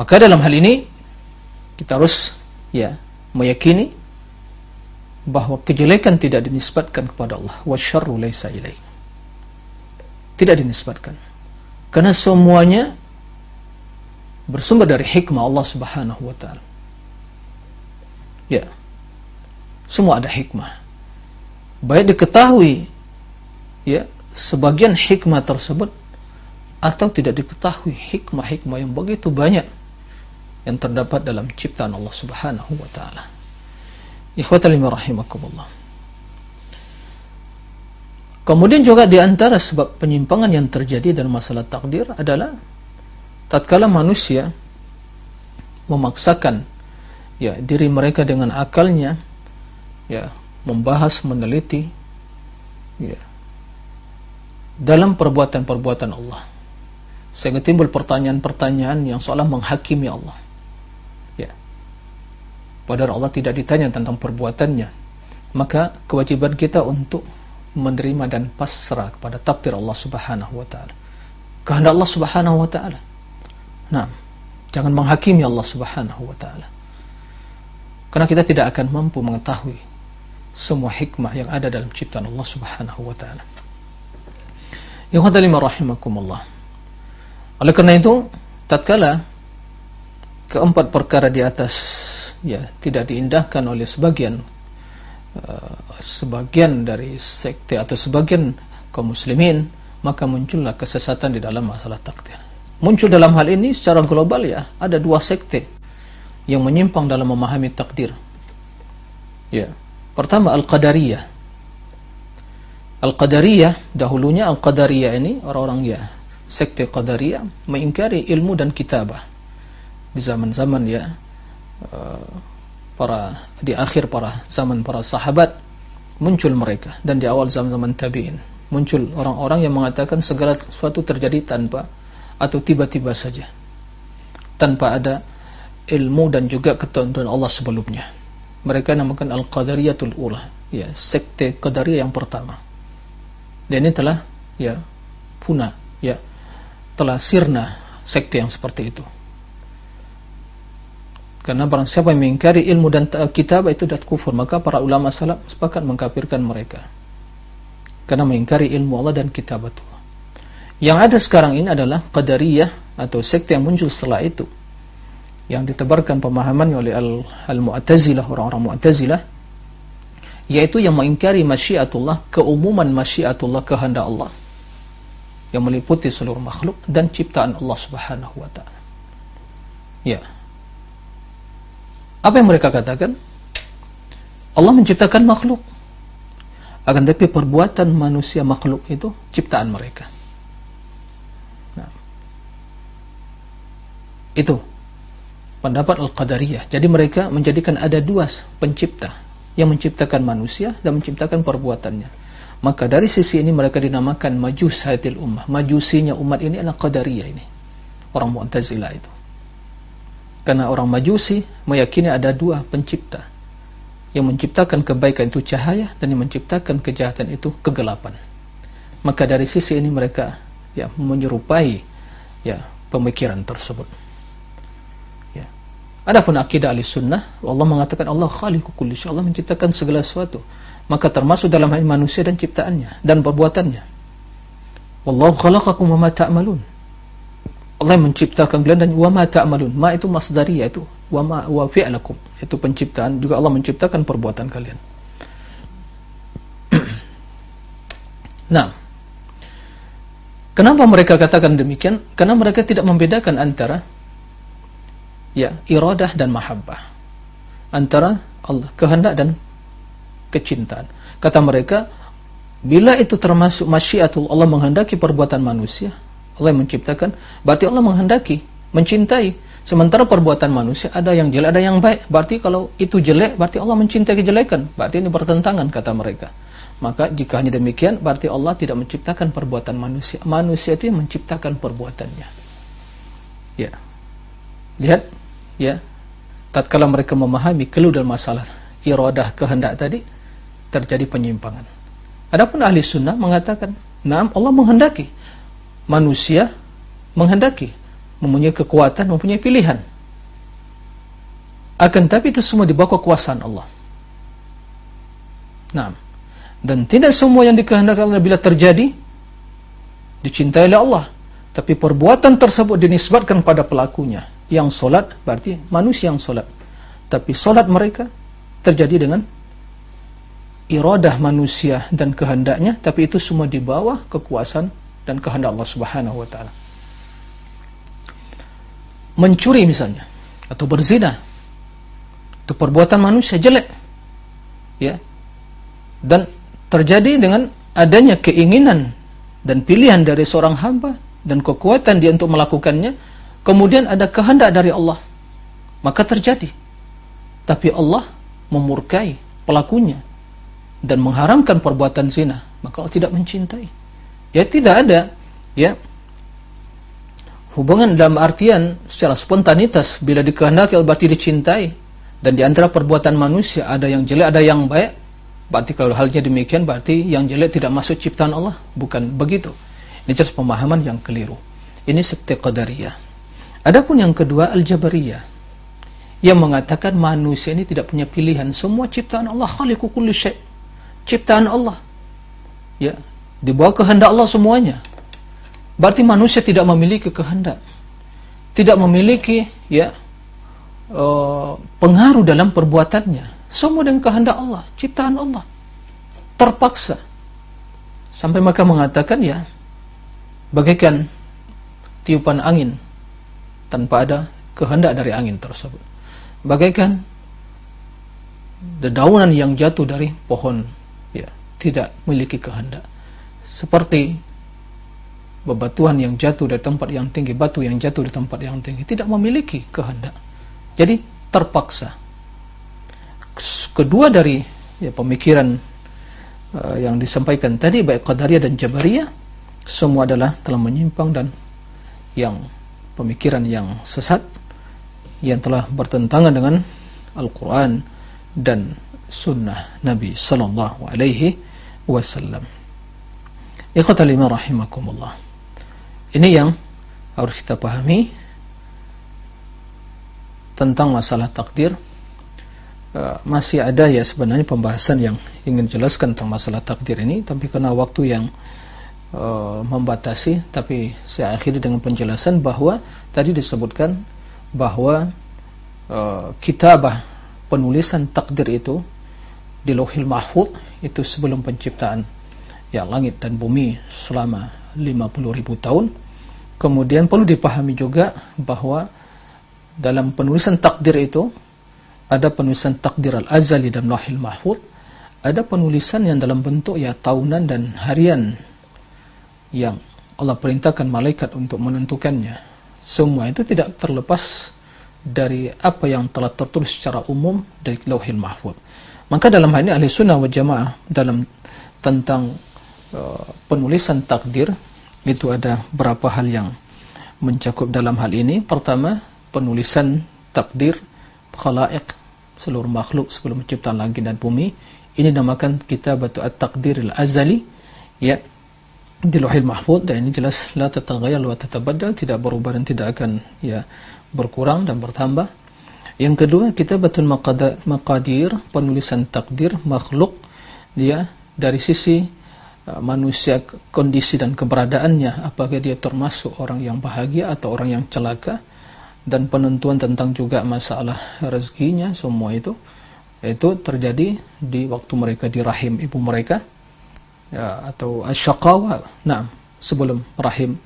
Maka dalam hal ini kita harus ya meyakini bahwa kejelekan tidak dinisbatkan kepada Allah wa syarru laisa ilaihi tidak dinisbatkan. Karena semuanya bersumber dari hikmah Allah Subhanahu wa taala. Ya. Semua ada hikmah. Baik diketahui ya, sebagian hikmah tersebut atau tidak diketahui hikmah-hikmah yang begitu banyak yang terdapat dalam ciptaan Allah Subhanahu wa taala. Ikhwatal rahimakumullah. Kemudian juga di antara sebab penyimpangan yang terjadi dalam masalah takdir adalah tatkala manusia memaksakan ya diri mereka dengan akalnya ya membahas meneliti ya dalam perbuatan-perbuatan Allah sehingga timbul pertanyaan-pertanyaan yang seolah menghakimi Allah ya padahal Allah tidak ditanya tentang perbuatannya maka kewajiban kita untuk menerima dan pasrah kepada takdir Allah Subhanahu wa taala. Kehendak Allah Subhanahu wa taala. Nah, jangan menghakimi Allah Subhanahu wa taala. Karena kita tidak akan mampu mengetahui semua hikmah yang ada dalam ciptaan Allah Subhanahu wa taala. Ya lima rahimakumullah. Oleh karena itu, tatkala keempat perkara di atas ya tidak diindahkan oleh sebagian Eh, sebagian dari sekte atau sebagian kaum muslimin maka muncullah kesesatan di dalam masalah takdir. Muncul dalam hal ini secara global ya ada dua sekte yang menyimpang dalam memahami takdir. Ya pertama al-qadariyah al-qadariyah dahulunya al-qadariyah ini orang-orang ya sekte qadariyah mengingkari ilmu dan kitabah. Di zaman-zaman ya uh, para di akhir para zaman para sahabat muncul mereka. Dan di awal zaman-zaman tabi'in muncul orang-orang yang mengatakan segala sesuatu terjadi tanpa atau tiba-tiba saja. Tanpa ada ilmu dan juga ketentuan Allah sebelumnya. Mereka namakan al-qadariyatul ula ya sekte qadariyah yang pertama dan ini telah ya punah ya telah sirna sekte yang seperti itu karena barang siapa yang mengingkari ilmu dan kitab itu dah kufur, maka para ulama salaf sepakat mengkafirkan mereka. Karena mengingkari ilmu Allah dan kitab itu. Yang ada sekarang ini adalah qadariyah atau sekte yang muncul setelah itu. Yang ditebarkan pemahaman oleh al-Mu'tazilah, orang-orang Mu'tazilah yaitu yang mengingkari masyiatullah, keumuman masyiatullah kehendak Allah yang meliputi seluruh makhluk dan ciptaan Allah Subhanahu wa taala. Ya. Apa yang mereka katakan? Allah menciptakan makhluk. Akan tapi perbuatan manusia makhluk itu ciptaan mereka. Nah, itu pendapat Al-Qadariyah. Jadi mereka menjadikan ada dua pencipta yang menciptakan manusia dan menciptakan perbuatannya. Maka dari sisi ini mereka dinamakan majus hayatil ummah. Majusinya umat ini adalah Qadariyah ini. Orang Mu'tazilah itu. Karena orang majusi meyakini ada dua pencipta. Yang menciptakan kebaikan itu cahaya dan yang menciptakan kejahatan itu kegelapan. Maka dari sisi ini mereka ya menyerupai ya pemikiran tersebut. Adapun akidah Ahlussunnah, Allah mengatakan Allah khaliqu kulli Allah menciptakan segala sesuatu. Maka termasuk dalam hal manusia dan ciptaannya dan perbuatannya. Wallahu khalaqakum wa ma ta'malun. Allah menciptakan kalian dan wa ma ta'malun. Ma itu masdariyah itu wa ma wa fi'lakum. Itu penciptaan juga Allah menciptakan perbuatan kalian. nah. Kenapa mereka katakan demikian? Karena mereka tidak membedakan antara ya, iradah dan mahabbah. Antara Allah kehendak dan kecintaan. Kata mereka, bila itu termasuk masyiatul Allah menghendaki perbuatan manusia, Allah yang menciptakan, berarti Allah menghendaki, mencintai. Sementara perbuatan manusia ada yang jelek, ada yang baik. Berarti kalau itu jelek, berarti Allah mencintai kejelekan. Berarti ini bertentangan kata mereka. maka jika hanya demikian berarti Allah tidak menciptakan perbuatan manusia. Manusia itu yang menciptakan perbuatannya. Ya. Lihat ya. Tatkala mereka memahami keluh dan masalah iradah kehendak tadi terjadi penyimpangan. Adapun ahli sunnah mengatakan, "Naam, Allah menghendaki manusia menghendaki mempunyai kekuatan, mempunyai pilihan. Akan tapi itu semua di bawah kekuasaan Allah. Nah, dan tidak semua yang dikehendaki Allah bila terjadi dicintai oleh Allah. Tapi perbuatan tersebut dinisbatkan pada pelakunya. Yang solat berarti manusia yang solat. Tapi solat mereka terjadi dengan iradah manusia dan kehendaknya, tapi itu semua di bawah kekuasaan dan kehendak Allah Subhanahu wa taala. Mencuri misalnya atau berzina. Itu perbuatan manusia jelek. Ya. Dan terjadi dengan adanya keinginan dan pilihan dari seorang hamba dan kekuatan dia untuk melakukannya, kemudian ada kehendak dari Allah. Maka terjadi. Tapi Allah memurkai pelakunya dan mengharamkan perbuatan zina, maka Allah tidak mencintai. Ya tidak ada ya hubungan dalam artian secara spontanitas bila dikehendaki berarti dicintai dan di antara perbuatan manusia ada yang jelek ada yang baik berarti kalau halnya demikian berarti yang jelek tidak masuk ciptaan Allah bukan begitu ini jelas pemahaman yang keliru ini sekte qadariyah adapun yang kedua al-jabariyah yang mengatakan manusia ini tidak punya pilihan semua ciptaan Allah khaliqu kulli syai ciptaan Allah ya di bawah kehendak Allah semuanya. Berarti manusia tidak memiliki kehendak. Tidak memiliki ya uh, pengaruh dalam perbuatannya. Semua dengan kehendak Allah, ciptaan Allah. Terpaksa. Sampai maka mengatakan ya bagaikan tiupan angin tanpa ada kehendak dari angin tersebut. Bagaikan dedaunan yang jatuh dari pohon ya tidak memiliki kehendak seperti bebatuan yang jatuh dari tempat yang tinggi, batu yang jatuh di tempat yang tinggi, tidak memiliki kehendak. Jadi terpaksa. Kedua dari ya, pemikiran uh, yang disampaikan tadi baik Qadariyah dan Jabariyah semua adalah telah menyimpang dan yang pemikiran yang sesat yang telah bertentangan dengan Al-Quran dan Sunnah Nabi Sallallahu Alaihi Wasallam. Ikhwatal rahimakumullah. Ini yang harus kita pahami tentang masalah takdir. Uh, masih ada ya sebenarnya pembahasan yang ingin jelaskan tentang masalah takdir ini, tapi karena waktu yang uh, membatasi, tapi saya akhiri dengan penjelasan bahwa tadi disebutkan bahwa uh, kitabah penulisan takdir itu di Lauhil Mahfuz itu sebelum penciptaan ya langit dan bumi selama 50 ribu tahun. Kemudian perlu dipahami juga bahwa dalam penulisan takdir itu ada penulisan takdir al-azali dan lahil mahfud ada penulisan yang dalam bentuk ya tahunan dan harian yang Allah perintahkan malaikat untuk menentukannya semua itu tidak terlepas dari apa yang telah tertulis secara umum dari lauhil mahfud maka dalam hal ini ahli sunnah wa jamaah dalam tentang Uh, penulisan takdir itu ada berapa hal yang mencakup dalam hal ini. Pertama, penulisan takdir khalaik seluruh makhluk sebelum menciptakan langit dan bumi. Ini dinamakan kitab at-takdir al-azali ya di Lauhil Mahfuz dan ini jelas la tataghayyar wa tatabaddal tidak berubah dan tidak akan ya berkurang dan bertambah. Yang kedua, kitabatul maqadir, penulisan takdir makhluk dia dari sisi Uh, manusia kondisi dan keberadaannya apakah dia termasuk orang yang bahagia atau orang yang celaka dan penentuan tentang juga masalah rezekinya semua itu itu terjadi di waktu mereka di rahim ibu mereka ya, atau asyaqawa nah sebelum rahim.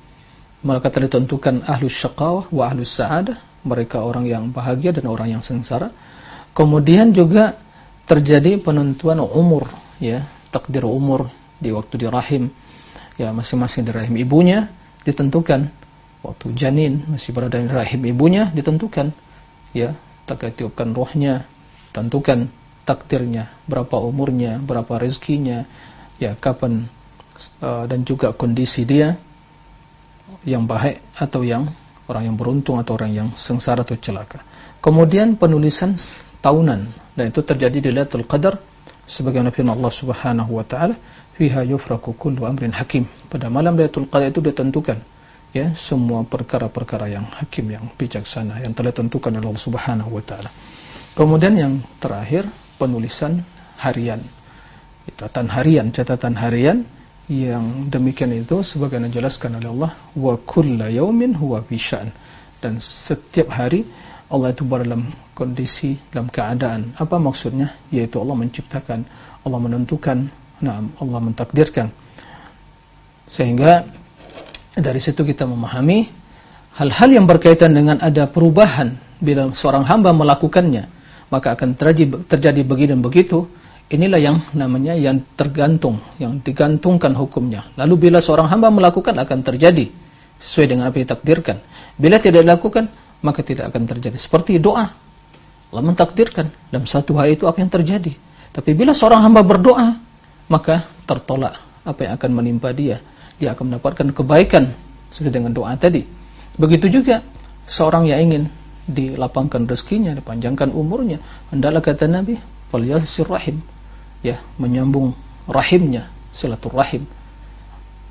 Mereka telah ditentukan ahlus syaqawah wa ahlus sa'adah. Mereka orang yang bahagia dan orang yang sengsara. Kemudian juga terjadi penentuan umur ya takdir umur di waktu di rahim. Ya masing-masing di rahim ibunya ditentukan. Waktu janin masih berada di rahim ibunya ditentukan. Ya tiupkan rohnya tentukan takdirnya berapa umurnya berapa rezekinya ya kapan uh, dan juga kondisi dia yang baik atau yang orang yang beruntung atau orang yang sengsara atau celaka. Kemudian penulisan tahunan dan itu terjadi di Lailatul Qadar sebagaimana firman Allah Subhanahu wa taala, "Fiha yufraku kullu amrin hakim." Pada malam Lailatul Qadar itu ditentukan ya semua perkara-perkara yang hakim yang bijaksana yang telah ditentukan oleh Allah Subhanahu wa taala. Kemudian yang terakhir penulisan harian. Catatan harian, catatan harian yang demikian itu sebagaimana dijelaskan oleh Allah wa kullu yaumin huwa fi dan setiap hari Allah itu berada dalam kondisi dalam keadaan. Apa maksudnya? Yaitu Allah menciptakan Allah menentukan nah Allah mentakdirkan. Sehingga dari situ kita memahami hal-hal yang berkaitan dengan ada perubahan bila seorang hamba melakukannya maka akan terjadi terjadi begini dan begitu Inilah yang namanya yang tergantung, yang digantungkan hukumnya. Lalu bila seorang hamba melakukan akan terjadi sesuai dengan apa yang ditakdirkan. Bila tidak dilakukan, maka tidak akan terjadi. Seperti doa. Allah mentakdirkan dalam satu hari itu apa yang terjadi. Tapi bila seorang hamba berdoa, maka tertolak apa yang akan menimpa dia. Dia akan mendapatkan kebaikan sesuai dengan doa tadi. Begitu juga seorang yang ingin dilapangkan rezekinya, dipanjangkan umurnya, hendaklah kata Nabi, "Falyasir rahim." Ya menyambung rahimnya silaturahim.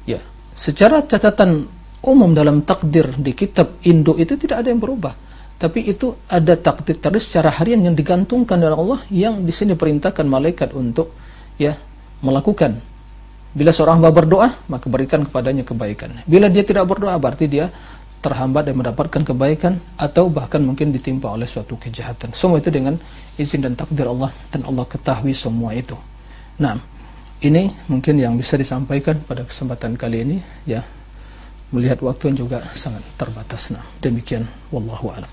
Ya secara catatan umum dalam takdir di kitab induk itu tidak ada yang berubah. Tapi itu ada takdir tadi secara harian yang digantungkan oleh Allah yang di sini perintahkan malaikat untuk ya melakukan. Bila seorang hamba berdoa maka berikan kepadanya kebaikan. Bila dia tidak berdoa berarti dia terhambat dan mendapatkan kebaikan atau bahkan mungkin ditimpa oleh suatu kejahatan. Semua itu dengan izin dan takdir Allah dan Allah ketahui semua itu. Nah, ini mungkin yang bisa disampaikan pada kesempatan kali ini ya. Melihat waktu yang juga sangat terbatas. Nah, demikian wallahu alam.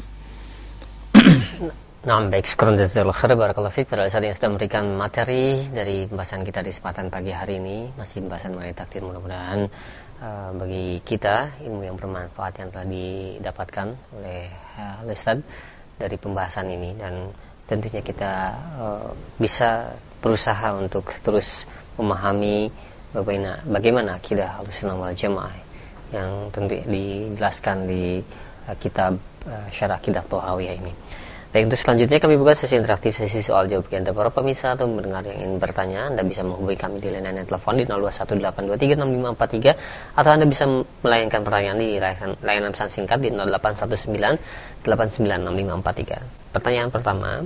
Nah, baik, syukur jazakallahu khair barakallahu fiik para yang sudah memberikan materi dari pembahasan kita di kesempatan pagi hari ini, masih pembahasan mengenai takdir mudah-mudahan uh, bagi kita ilmu yang bermanfaat yang telah didapatkan oleh uh, Ustaz dari pembahasan ini dan tentunya kita uh, bisa berusaha untuk terus memahami bagaimana bagaimana akidah Ahlussunnah wal Jamaah yang tentu dijelaskan di kitab uh, Syarah Akidah Tohawiyah ini. Baik, untuk selanjutnya kami buka sesi interaktif, sesi soal jawab bagi Anda para pemirsa atau mendengar yang ingin bertanya, Anda bisa menghubungi kami di layanan telepon di 0218236543 atau Anda bisa melayangkan pertanyaan di layanan, layanan pesan singkat di 0819896543. Pertanyaan pertama,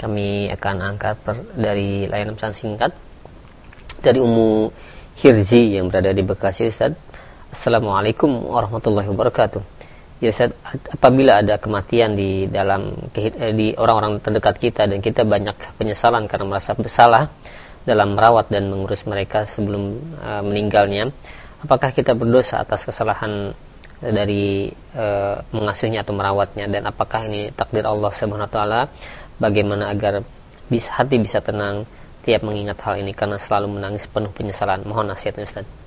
kami akan angkat per, dari layanan pesan singkat dari Umu Hirzi yang berada di Bekasi Ustaz. Assalamualaikum warahmatullahi wabarakatuh. Ya Ustaz, apabila ada kematian di dalam eh, di orang-orang terdekat kita dan kita banyak penyesalan karena merasa bersalah dalam merawat dan mengurus mereka sebelum uh, meninggalnya, apakah kita berdosa atas kesalahan dari uh, mengasuhnya atau merawatnya dan apakah ini takdir Allah Subhanahu wa taala bagaimana agar bisa hati bisa tenang tiap mengingat hal ini karena selalu menangis penuh penyesalan. Mohon nasihatnya Ustaz.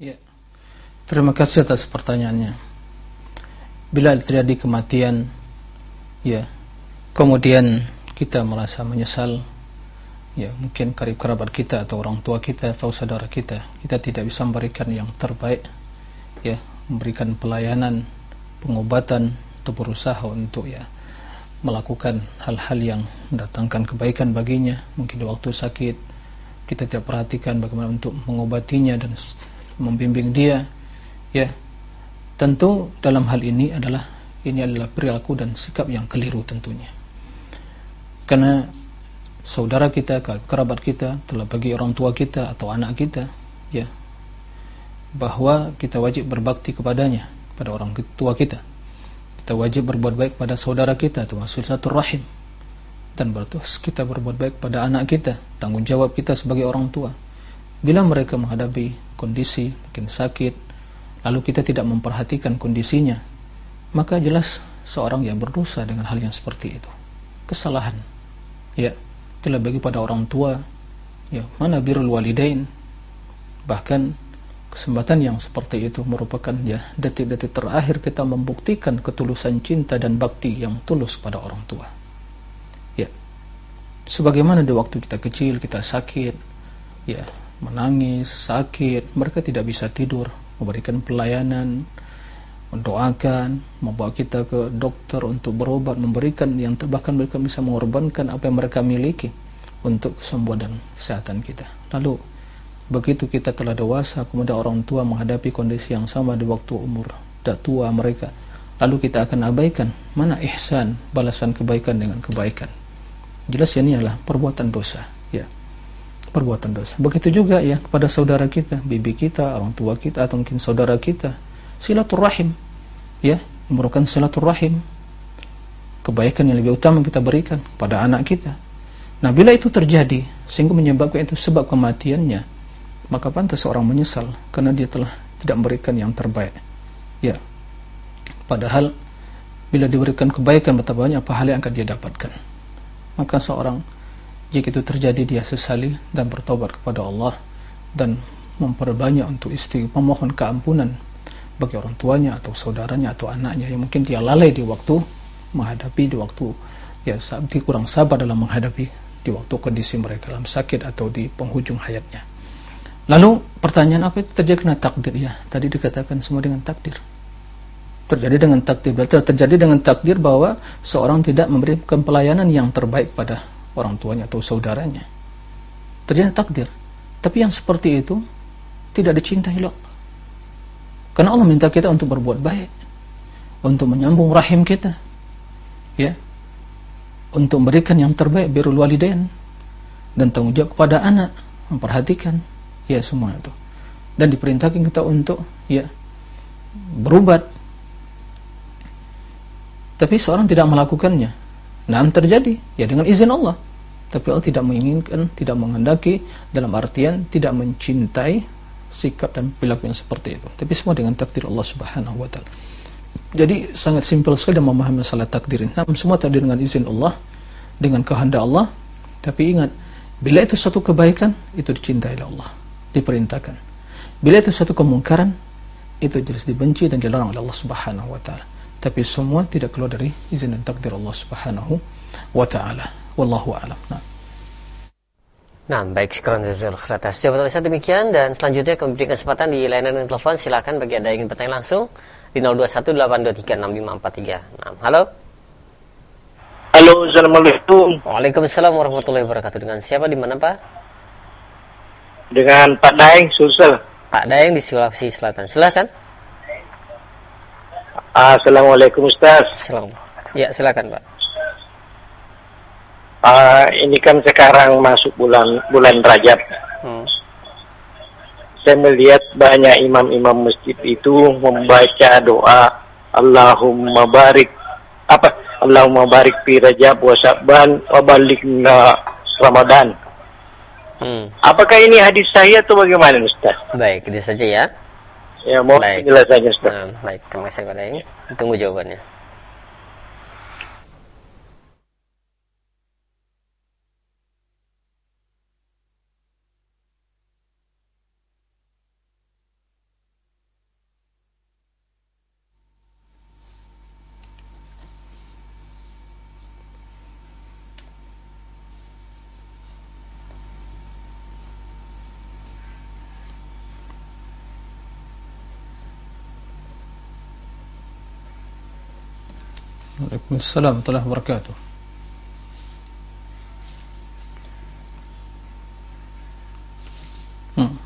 Ya. Terima kasih atas pertanyaannya. Bila terjadi kematian, ya, kemudian kita merasa menyesal, ya, mungkin karib kerabat kita atau orang tua kita atau saudara kita, kita tidak bisa memberikan yang terbaik, ya, memberikan pelayanan, pengobatan, atau berusaha untuk ya melakukan hal-hal yang mendatangkan kebaikan baginya mungkin di waktu sakit kita tidak perhatikan bagaimana untuk mengobatinya dan membimbing dia ya. Tentu dalam hal ini adalah ini adalah perilaku dan sikap yang keliru tentunya. Karena saudara kita kerabat kita telah bagi orang tua kita atau anak kita ya bahwa kita wajib berbakti kepadanya pada orang tua kita. Kita wajib berbuat baik pada saudara kita termasuk satu rahim dan bertus kita berbuat baik pada anak kita tanggung jawab kita sebagai orang tua bila mereka menghadapi kondisi mungkin sakit lalu kita tidak memperhatikan kondisinya maka jelas seorang yang berdosa dengan hal yang seperti itu. Kesalahan. Ya telah bagi pada orang tua ya mana birrul walidain. Bahkan kesempatan yang seperti itu merupakan ya detik-detik terakhir kita membuktikan ketulusan cinta dan bakti yang tulus pada orang tua. Ya sebagaimana di waktu kita kecil kita sakit ya menangis sakit mereka tidak bisa tidur memberikan pelayanan mendoakan membawa kita ke dokter untuk berobat memberikan yang bahkan mereka bisa mengorbankan apa yang mereka miliki untuk kesembuhan dan kesehatan kita lalu Begitu kita telah dewasa, kemudian orang tua menghadapi kondisi yang sama di waktu umur dah tua mereka. Lalu kita akan abaikan mana ihsan, balasan kebaikan dengan kebaikan. Jelas ini adalah perbuatan dosa, ya. Perbuatan dosa. Begitu juga ya kepada saudara kita, bibi kita, orang tua kita atau mungkin saudara kita. Silaturahim, ya, merupakan silaturahim. Kebaikan yang lebih utama kita berikan pada anak kita. Nah, bila itu terjadi sehingga menyebabkan itu sebab kematiannya, maka pantas seorang menyesal karena dia telah tidak memberikan yang terbaik. Ya. Padahal bila diberikan kebaikan betapa banyak pahala yang akan dia dapatkan. Maka seorang jika itu terjadi dia sesali dan bertobat kepada Allah dan memperbanyak untuk istighfar memohon keampunan bagi orang tuanya atau saudaranya atau anaknya yang mungkin dia lalai di waktu menghadapi di waktu ya dia kurang sabar dalam menghadapi di waktu kondisi mereka dalam sakit atau di penghujung hayatnya. Lalu pertanyaan apa itu terjadi karena takdir ya? Tadi dikatakan semua dengan takdir. Terjadi dengan takdir. Berarti terjadi dengan takdir bahwa seorang tidak memberikan pelayanan yang terbaik pada orang tuanya atau saudaranya. Terjadi takdir. Tapi yang seperti itu tidak dicintai Allah. Karena Allah minta kita untuk berbuat baik, untuk menyambung rahim kita, ya, untuk memberikan yang terbaik birrul walidain. Dan tanggung jawab kepada anak, memperhatikan. Ya semua itu. Dan diperintahkan kita untuk ya berubat. Tapi seorang tidak melakukannya nah terjadi ya dengan izin Allah. Tapi Allah tidak menginginkan tidak menghendaki dalam artian tidak mencintai sikap dan perilaku yang seperti itu. Tapi semua dengan takdir Allah Subhanahu wa taala. Jadi sangat simpel sekali dalam memahami masalah takdir nah, semua tadi dengan izin Allah dengan kehendak Allah. Tapi ingat bila itu satu kebaikan itu dicintai oleh Allah diperintahkan. Bila itu suatu kemungkaran, itu jelas dibenci dan dilarang oleh Allah Subhanahu wa taala. Tapi semua tidak keluar dari izin dan takdir Allah Subhanahu wa taala. Wallahu a'lam. Nah. Nah, baik sekarang jazil khair atas jawaban saya demikian dan selanjutnya kami berikan kesempatan di layanan telepon silakan bagi Anda yang ingin bertanya langsung di 0218236543. Nah, halo. Halo, Assalamualaikum. Waalaikumsalam warahmatullahi wabarakatuh. Dengan siapa di mana, Pak? dengan Pak Daeng Sulsel. Pak Daeng di Sulawesi Selatan. Silakan. Assalamualaikum Ustaz. Assalamualaikum. Ya, silakan Pak. Uh, ini kan sekarang masuk bulan bulan Rajab. Hmm. Saya melihat banyak imam-imam masjid itu membaca doa Allahumma barik apa Allahumma barik fi Rajab wa Sya'ban wa balighna Ramadan. Hmm. Apakah ini hadis saya atau bagaimana Ustaz? Baik, itu saja ya. Ya, mau penjelasannya Ustaz. Nah, baik, terima kasih Pak Daeng. Tunggu jawabannya. Waalaikumsalam warahmatullahi wabarakatuh. Hmm.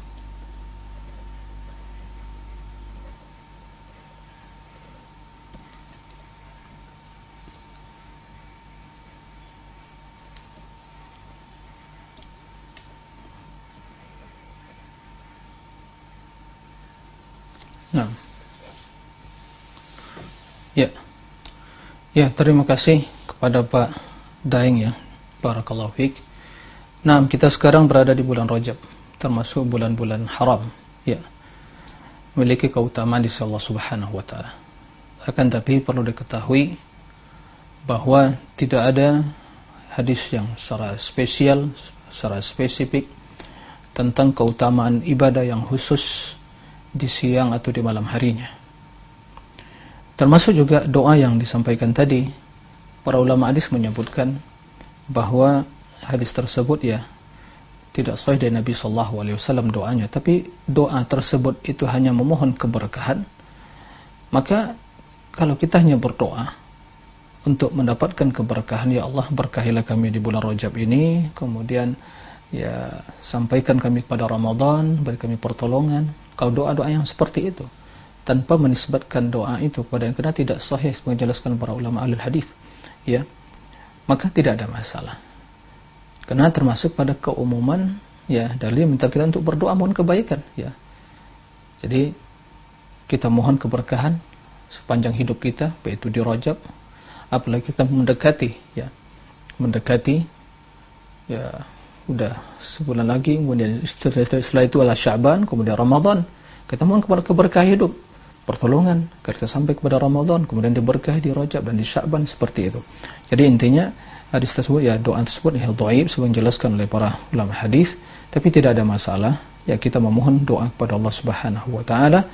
Nah. Ya. Ya, terima kasih kepada Pak Daeng ya. Barakallahu fiik. Nah, kita sekarang berada di bulan Rajab, termasuk bulan-bulan haram, ya. Memiliki keutamaan di Allah Subhanahu wa taala. Akan tapi perlu diketahui bahwa tidak ada hadis yang secara spesial, secara spesifik tentang keutamaan ibadah yang khusus di siang atau di malam harinya. Termasuk juga doa yang disampaikan tadi, para ulama hadis menyebutkan bahwa hadis tersebut ya tidak sahih dari Nabi Wasallam doanya, tapi doa tersebut itu hanya memohon keberkahan. Maka kalau kita hanya berdoa untuk mendapatkan keberkahan, ya Allah berkahilah kami di bulan Rajab ini, kemudian ya sampaikan kami kepada Ramadan, beri kami pertolongan. Kalau doa-doa yang seperti itu, tanpa menisbatkan doa itu kepada yang kena tidak sahih sebagai jelaskan para ulama ahli hadis ya. Maka tidak ada masalah. Karena termasuk pada keumuman ya dalil minta kita untuk berdoa mohon kebaikan ya. Jadi kita mohon keberkahan sepanjang hidup kita yaitu di Rajab apalagi kita mendekati ya. Mendekati ya udah sebulan lagi kemudian setelah itu adalah Syaban kemudian Ramadan. Kita mohon kepada keberkahan hidup pertolongan kita sampai kepada Ramadan kemudian diberkahi di Rajab dan di Sya'ban seperti itu. Jadi intinya hadis tersebut ya doa tersebut ya dhaif dijelaskan oleh para ulama hadis. Tapi tidak ada masalah ya kita memohon doa kepada Allah Subhanahu wa taala.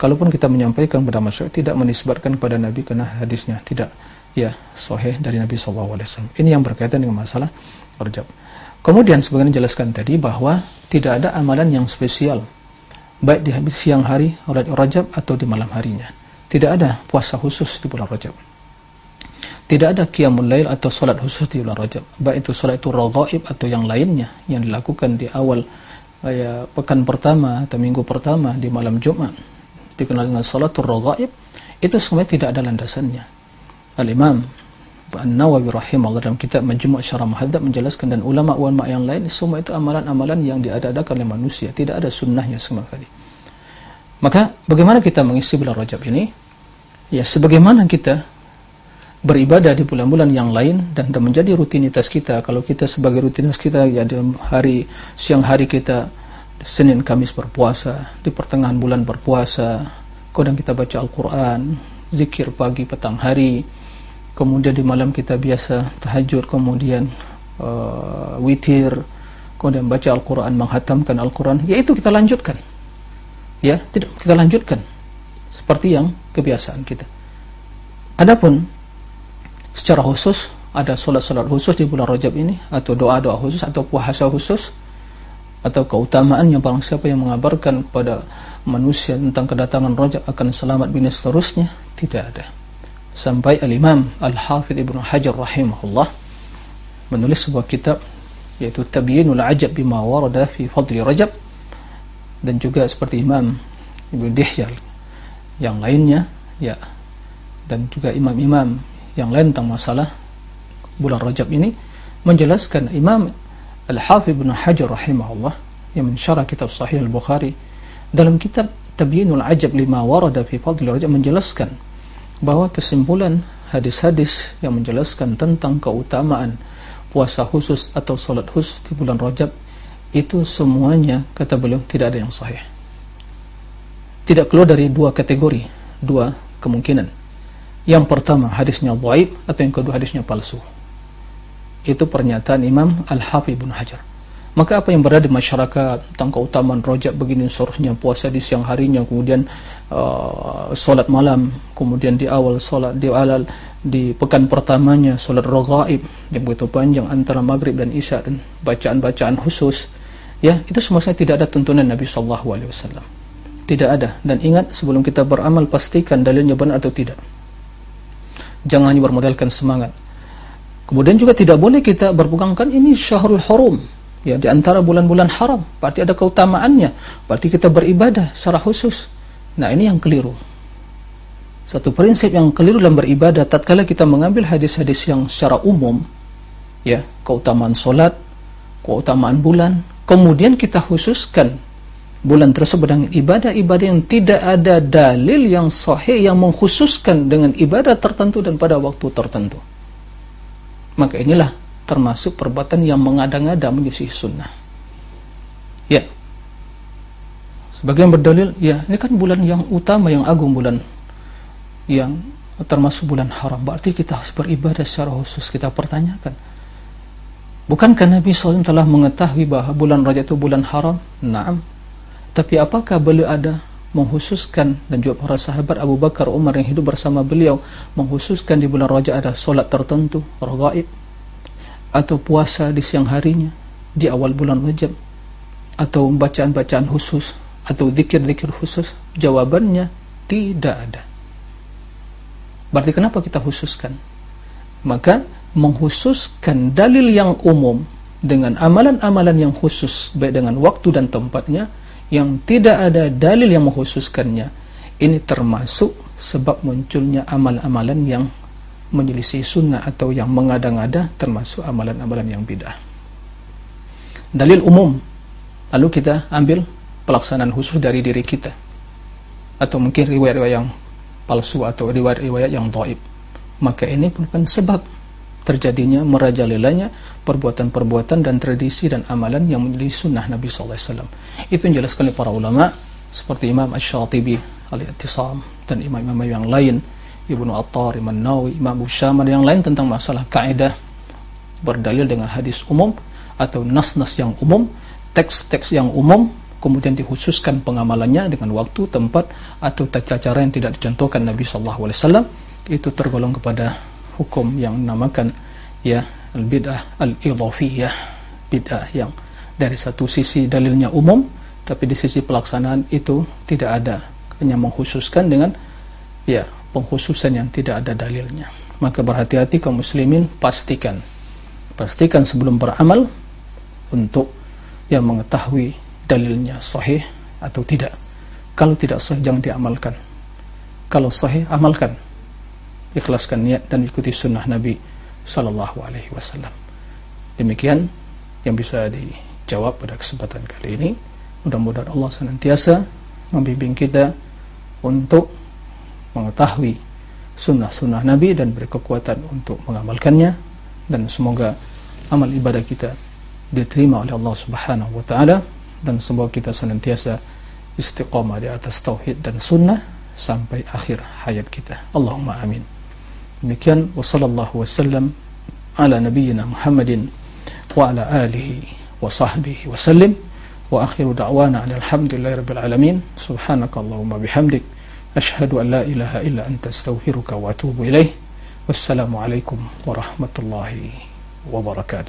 Kalaupun kita menyampaikan kepada masyarakat tidak menisbatkan kepada Nabi karena hadisnya tidak ya sahih dari Nabi wasallam. Ini yang berkaitan dengan masalah Rajab. Kemudian sebagaimana dijelaskan tadi bahwa tidak ada amalan yang spesial baik di siang hari Rajab atau di malam harinya. Tidak ada puasa khusus di bulan Rajab. Tidak ada qiyamul lail atau salat khusus di bulan Rajab. Baik itu salat itu raghaib atau yang lainnya yang dilakukan di awal ya, pekan pertama atau minggu pertama di malam Jumat dikenal dengan salatul raghaib itu semuanya tidak ada landasannya. Al-Imam An-Nawawi rahimahullah dalam kitab Majmu' Syarah Muhadzab menjelaskan dan ulama-ulama yang lain semua itu amalan-amalan yang diadakan oleh manusia, tidak ada sunnahnya sama sekali. Maka bagaimana kita mengisi bulan Rajab ini? Ya sebagaimana kita beribadah di bulan-bulan yang lain dan, dan menjadi rutinitas kita. Kalau kita sebagai rutinitas kita ya dalam hari siang hari kita Senin Kamis berpuasa, di pertengahan bulan berpuasa, kemudian kita baca Al-Qur'an, zikir pagi petang hari, kemudian di malam kita biasa tahajud kemudian uh, witir kemudian baca Al-Quran menghatamkan Al-Quran ya itu kita lanjutkan. Ya tidak kita lanjutkan. Seperti yang kebiasaan kita. Adapun secara khusus ada solat-solat khusus di bulan Rajab ini atau doa-doa khusus atau puasa khusus atau keutamaan yang barang siapa yang mengabarkan kepada manusia tentang kedatangan Rajab akan selamat bina seterusnya tidak ada sampai al-Imam Al-Hafidh Ibnu Hajar rahimahullah menulis sebuah kitab yaitu Tabyinul Ajab bima warada fi fadli Rajab dan juga seperti Imam Ibnu Dihyal yang lainnya ya dan juga imam-imam yang lain tentang masalah bulan Rajab ini menjelaskan Imam Al-Hafidh Ibnu Hajar rahimahullah yang mensyarah kitab Sahih Al-Bukhari dalam kitab Tabyinul Ajab lima warada fi fadli Rajab menjelaskan bahwa kesimpulan hadis-hadis yang menjelaskan tentang keutamaan puasa khusus atau salat khusus di bulan Rajab itu semuanya kata beliau tidak ada yang sahih. Tidak keluar dari dua kategori, dua kemungkinan. Yang pertama hadisnya dhaif atau yang kedua hadisnya palsu. Itu pernyataan Imam Al-Hafidh Ibnu Hajar. Maka apa yang berada di masyarakat tentang keutamaan rojak begini seharusnya puasa di siang harinya kemudian uh, solat malam kemudian di awal solat di awal di pekan pertamanya solat raghaib yang begitu panjang antara maghrib dan isya dan bacaan-bacaan khusus ya itu semua saya tidak ada tuntunan Nabi sallallahu alaihi wasallam tidak ada dan ingat sebelum kita beramal pastikan dalilnya benar atau tidak Jangan hanya bermodalkan semangat. Kemudian juga tidak boleh kita berpegangkan ini syahrul haram. Ya, di antara bulan-bulan haram, berarti ada keutamaannya. Berarti kita beribadah secara khusus. Nah, ini yang keliru. Satu prinsip yang keliru dalam beribadah tatkala kita mengambil hadis-hadis yang secara umum ya, keutamaan solat, keutamaan bulan, kemudian kita khususkan bulan tersebut dengan ibadah-ibadah yang tidak ada dalil yang sahih yang mengkhususkan dengan ibadah tertentu dan pada waktu tertentu. Maka inilah termasuk perbuatan yang mengada-ngada menyisih sunnah. Ya. Sebagian berdalil, ya ini kan bulan yang utama, yang agung, bulan yang termasuk bulan haram. Berarti kita harus beribadah secara khusus. Kita pertanyakan. Bukankah Nabi SAW telah mengetahui bahwa bulan Rajab itu bulan haram? Naam. Tapi apakah beliau ada menghususkan dan juga para sahabat Abu Bakar Umar yang hidup bersama beliau menghususkan di bulan Rajab ada solat tertentu, ragaib atau puasa di siang harinya di awal bulan Rajab atau bacaan-bacaan khusus atau zikir-zikir khusus? Jawabannya tidak ada. Berarti kenapa kita khususkan? Maka menghususkan dalil yang umum dengan amalan-amalan yang khusus baik dengan waktu dan tempatnya yang tidak ada dalil yang mengkhususkannya ini termasuk sebab munculnya amalan-amalan yang menyelisih sunnah atau yang mengada-ngada termasuk amalan-amalan yang bidah. Dalil umum. Lalu kita ambil pelaksanaan khusus dari diri kita. Atau mungkin riwayat-riwayat yang palsu atau riwayat-riwayat yang dhaif. Maka ini merupakan sebab terjadinya merajalelanya perbuatan-perbuatan dan tradisi dan amalan yang menjadi sunnah Nabi wasallam. Itu yang jelaskan oleh para ulama seperti Imam Asy-Syatibi Al-I'tisam dan imam-imam yang lain, Ibnu Attar, Imam Nawawi, Imam Syamar yang lain tentang masalah kaidah berdalil dengan hadis umum atau nas-nas yang umum, teks-teks yang umum kemudian dikhususkan pengamalannya dengan waktu, tempat atau tata cara yang tidak dicontohkan Nabi sallallahu alaihi wasallam itu tergolong kepada hukum yang dinamakan ya al-bid'ah al-idhafiyah bid'ah yang dari satu sisi dalilnya umum tapi di sisi pelaksanaan itu tidak ada. Hanya mengkhususkan dengan ya pengkhususan yang tidak ada dalilnya. Maka berhati-hati kaum muslimin pastikan. Pastikan sebelum beramal untuk yang mengetahui dalilnya sahih atau tidak. Kalau tidak sahih jangan diamalkan. Kalau sahih amalkan. Ikhlaskan niat dan ikuti sunnah Nabi sallallahu alaihi wasallam. Demikian yang bisa dijawab pada kesempatan kali ini. Mudah-mudahan Allah senantiasa membimbing kita untuk mengetahui sunnah-sunnah Nabi dan berkekuatan untuk mengamalkannya. Dan semoga amal ibadah kita diterima oleh Allah Subhanahu wa taala. Dan semoga kita senantiasa istiqamah di atas tauhid dan sunnah sampai akhir hayat kita. Allahumma amin. demikian wa sallallahu wasallam ala nabiyyina Muhammadin wa ala alihi wa sahbihi wa sallim. Wa akhiru da'wana alhamdulillahi rabbil alamin. Subhanakallahumma bihamdik ashhadu an la ilaha illa anta astaghfiruka wa atubu ilaih wassalamu alaikum warahmatullahi wabarakatuh